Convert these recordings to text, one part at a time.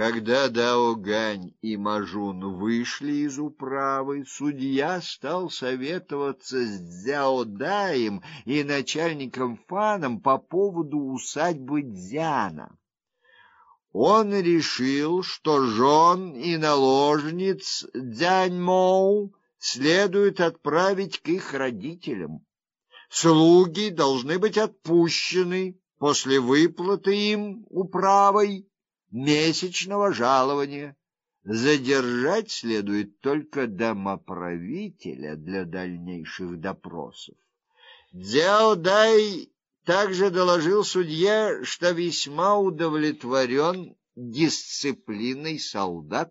Когда Даогань и Мажун вышли из управы, судья стал советоваться с Дзяодаем и начальником Фаном по поводу усадьбы Дзяна. Он решил, что жен и наложниц Дзяньмоу следует отправить к их родителям. Слуги должны быть отпущены после выплаты им управой месячного жалования. Задержать следует только домоправителя для дальнейших допросов. Дзяо Дай также доложил судье, что весьма удовлетворен дисциплиной солдат.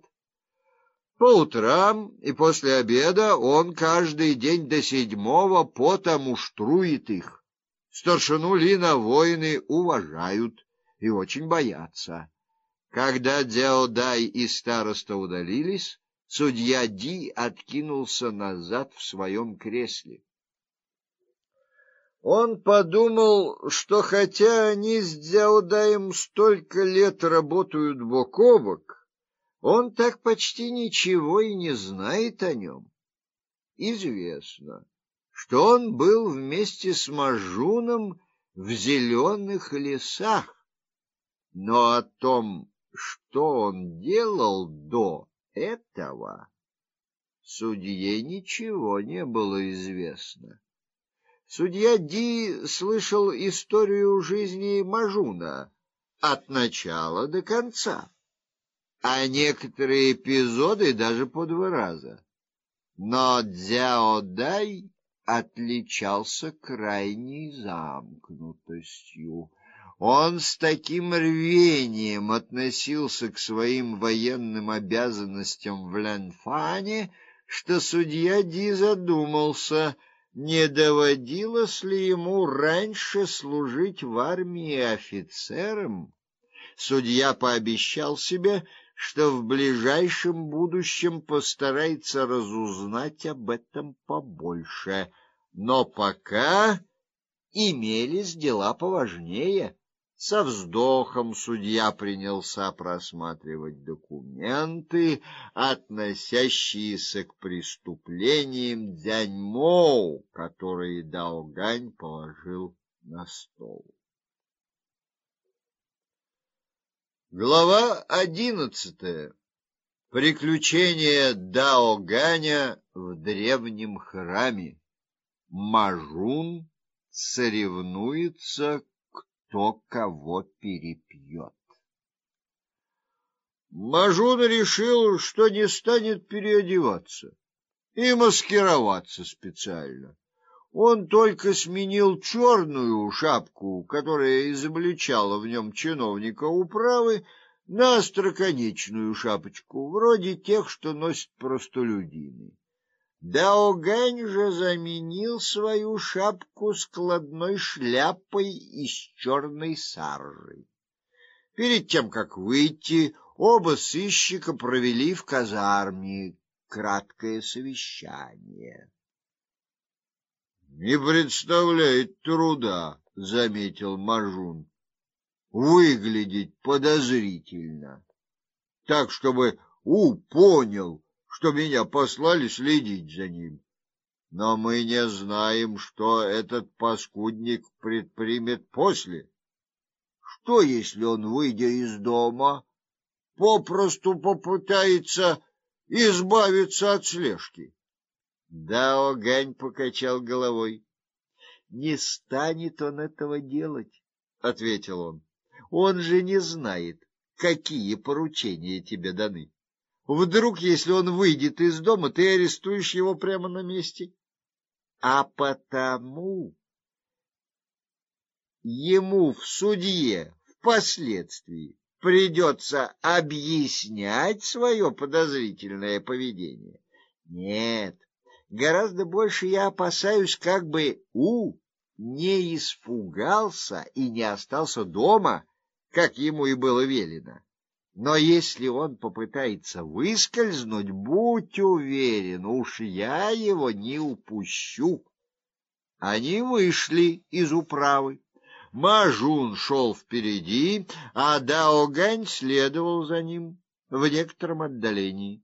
По утрам и после обеда он каждый день до седьмого потом муштрует их. Старшину Лина воины уважают и очень боятся. Когда Дзяодай и староста удалились, судья Ди откинулся назад в своем кресле. Он подумал, что хотя они с Дзяодаем столько лет работают бок о бок, он так почти ничего и не знает о нем. Известно, что он был вместе с Мажуном в зеленых лесах, но о том, что он делал до этого, судье ничего не было известно. Судья Ди слышал историю жизни Мажуна от начала до конца, а некоторые эпизоды даже по два раза. Но Дзяо Дай отличался крайней замкнутостью. Он с таким рвением относился к своим военным обязанностям в Ленфане, что судья Ди задумался, не доводилось ли ему раньше служить в армии офицером. Судья пообещал себе, что в ближайшем будущем постарается разузнать об этом побольше, но пока имелись дела поважнее. Со вздохом судья принялся просматривать документы, относящиеся к преступлениям Дзяньмоу, которые Даогань положил на стол. Глава одиннадцатая. Приключения Даоганя в древнем храме. Мажун соревнуется кто кого перепьет. Мажун решил, что не станет переодеваться и маскироваться специально. Он только сменил черную шапку, которая изобличала в нем чиновника управы, на остроконечную шапочку, вроде тех, что носят простолюдины. Даогань же заменил свою шапку складной шляпой из черной саржи. Перед тем, как выйти, оба сыщика провели в казарме краткое совещание. Не представляет труда, заметил Мажун. Выглядеть подозрительно, так чтобы У понял, что меня послали следить за ним. Но мы не знаем, что этот паскудник предпримет после. Что, если он, выйдя из дома, попросту попытается избавиться от слежки? Да, Огань покачал головой. Не станет он этого делать, ответил он. Он же не знает, какие поручения тебе даны. Вдруг, если он выйдет из дома, ты арестуешь его прямо на месте. А потому ему в судье впоследствии придется объяснять свое подозрительное поведение. Нет, гораздо больше я опасаюсь, как бы У не испугался и не остался дома, как ему и было велено. Но если он попытается выскользнуть, будь уверен, уж я его не упущу. Они вышли из управы. Мажун шел впереди, а Даогань следовал за ним в некотором отдалении.